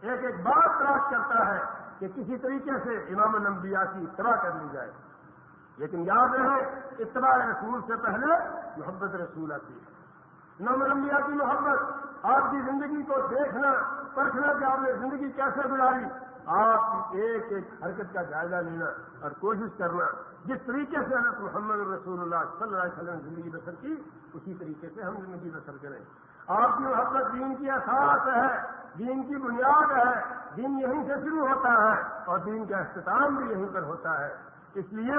A: ایک ایک بات تلاش کرتا ہے کہ کسی طریقے سے امام الانبیاء کی اتباع کر لی جائے۔ لیکن یاد رہے، اتباع رسول سے پہلے محبت رسول آتی ہے۔ امام الانبیاء کی محبت آپ کی زندگی کو دیکھنا، پرکھنا کہ آپ نے زندگی کیسے گزاری؟ آپ کی ایک ایک حرکت کا جائزہ لینا اور کوشش کرنا۔ جس طریقے سے حضرت محمد رسول اللہ صلی اللہ علیہ وسلم زندگی بسر کی، اسی طریقے سے ہم زندگی بسر کریں۔ آپ کی محبت دین کی احساس ہے، دین کی بنیاد ہے، دین یہیں سے شروع ہوتا ہے اور دین کا اختتام بھی یہیں پر ہوتا ہے۔ اس لیے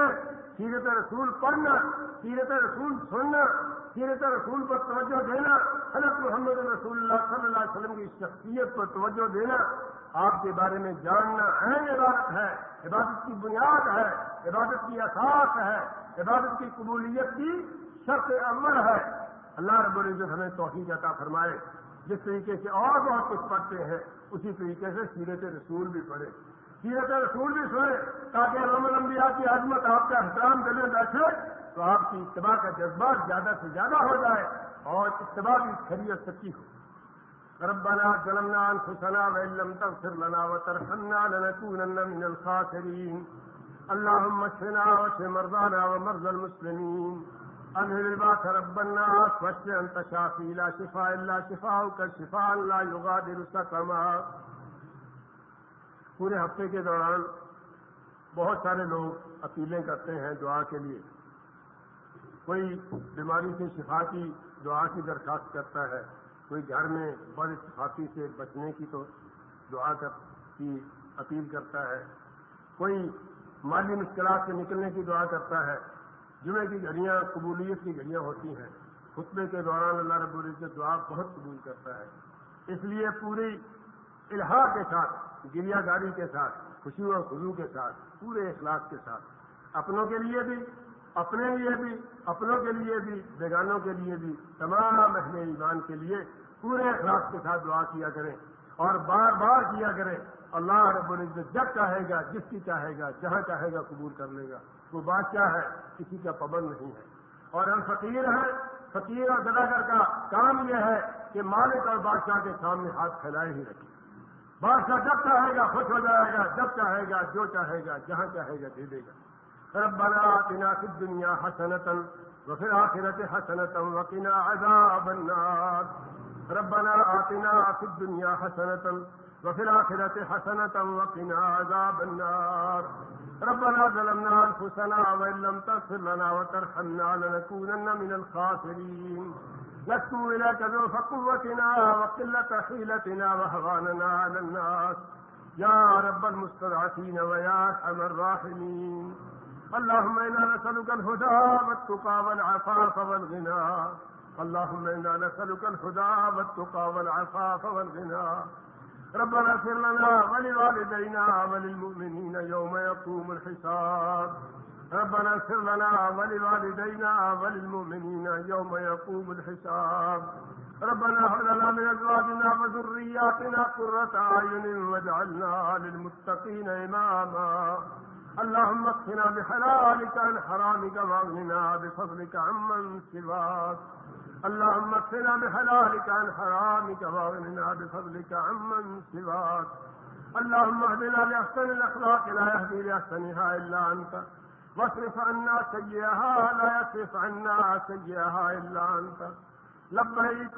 A: سیرت رسول پڑھنا، سیرت رسول سننا، سیرت رسول پر توجہ دینا، حضرت محمد رسول اللہ صلی اللہ علیہ وسلم کی شخصیت پر توجہ دینا، آپ کے بارے میں جاننا اہم عبادت ہے، عبادت کی بنیاد ہے، عبادت کی احساس ہے، عبادت کی قبولیت کی شرط عمل ہے۔ اللہ رب العزت ہمیں توحید عطا فرمائے۔ جس طریقے سے اور بہت کچھ پڑھتے ہیں، اسی طریقے سے سیرت رسول بھی پڑھے سیرت رسول بھی سنے تاکہ رحم الانبیاء کی عظمت آپ کا احترام کرنے بیٹھے تو آپ کی اتباع کا جذبات زیادہ سے زیادہ ہو جائے اور اتباع بھی کھری اور سچی ہو۔ ربنا ظلمنا انفسنا وان لم تغفر لنا وترحمنا لنكونن من الخاسرين اللهم اشفنا واشف مرضانا ومرضى المسلمين انهل الباس رب الناس واشف انت شافي، لا شفاء الا شفاءك شفاء لا يغادر سقما۔ پورے ہفتے کے دوران بہت سارے لوگ اپیلیں کرتے ہیں دعا کے لیے۔ کوئی بیماری سے شفا کی دعا کی درخواست کرتا ہے، کوئی گھر میں بد اتفاقی سے بچنے کی تو دعا کی اپیل کرتا ہے۔ کوئی مالی مشکلات سے نکلنے کی دعا کرتا ہے۔ جمعے کی گھڑیاں قبولیت کی گھڑیاں ہوتی ہیں۔ خطبے کے دوران اللہ رب العزت دعا بہت قبول کرتا ہے۔ اس لیے پوری الحا کے ساتھ گریا گاری کے ساتھ، خوشی اور خزو کے ساتھ، پورے اخلاق کے ساتھ۔ اپنوں کے لیے بھی، اپنے لیے بھی، اپنوں کے لیے بھی، بیگانوں کے لیے بھی، تمام اہل ایمان کے لیے پورے اخلاق کے ساتھ دعا کیا کریں۔ اور بار بار کیا کریں۔ اللہ رب العزت جب چاہے گا، جس کی چاہے گا، جہاں چاہے گا قبول کر لے گا۔ وہ بادشاہ ہے، کسی کا پابند نہیں ہے۔ اور ہم فقیر ہیں، فقیر اور گداگر کا کام یہ ہے کہ مالک اور بادشاہ کے سامنے ہاتھ پھیلائے ہی رکھے بادشاہ جب چاہے گا، خوش ہو جائے گا، جب چاہے گا، جو چاہے گا، جہاں چاہے گا جی دے دے گا۔ ربنا آتنا فی الدنیا حسنتا وفی الاخرت حسنتا وقنا عذاب النار۔ ربنا آتنا فی الدنیا حسنتا وفي الآخرة حسنة وقنا عذاب النار۔ ربنا ظلمنا أنفسنا وإن لم تغفر لنا وترحمنا لنكونن من الخاسرين۔ نشكو إليك ذوف قوتنا وقلة حيلتنا وهواننا على الناس. يا رب المستضعفين ويا أرحم الراحمين. اللهم إنا نسألك الهدى والتقى والعفاف والغنى. اللهم إنا نسألك الهدى والتقى والعفاف والغنى. ربنا اغفر لنا ولوالدينا وللمؤمنين يوم يقوم الحساب. ربنا اغفر لنا ولوالدينا وللمؤمنين يوم يقوم الحساب. ربنا هب لنا من ازواجنا وذرياتنا قرة اعين واجعلنا للمتقين اماما اللهم اكفنا بحلالك عن حرامك واغننا بفضلك عمن سواك. اللهم اكفنا بحلالك عن حرامك واغننا بفضلك عمن سواك. اللهم اهدنا لاحسن الاخلاق لا يهدي لاحسنها الا انت واصرف عنا سيئها لا يصرف عنا سيئها الا انت لبيك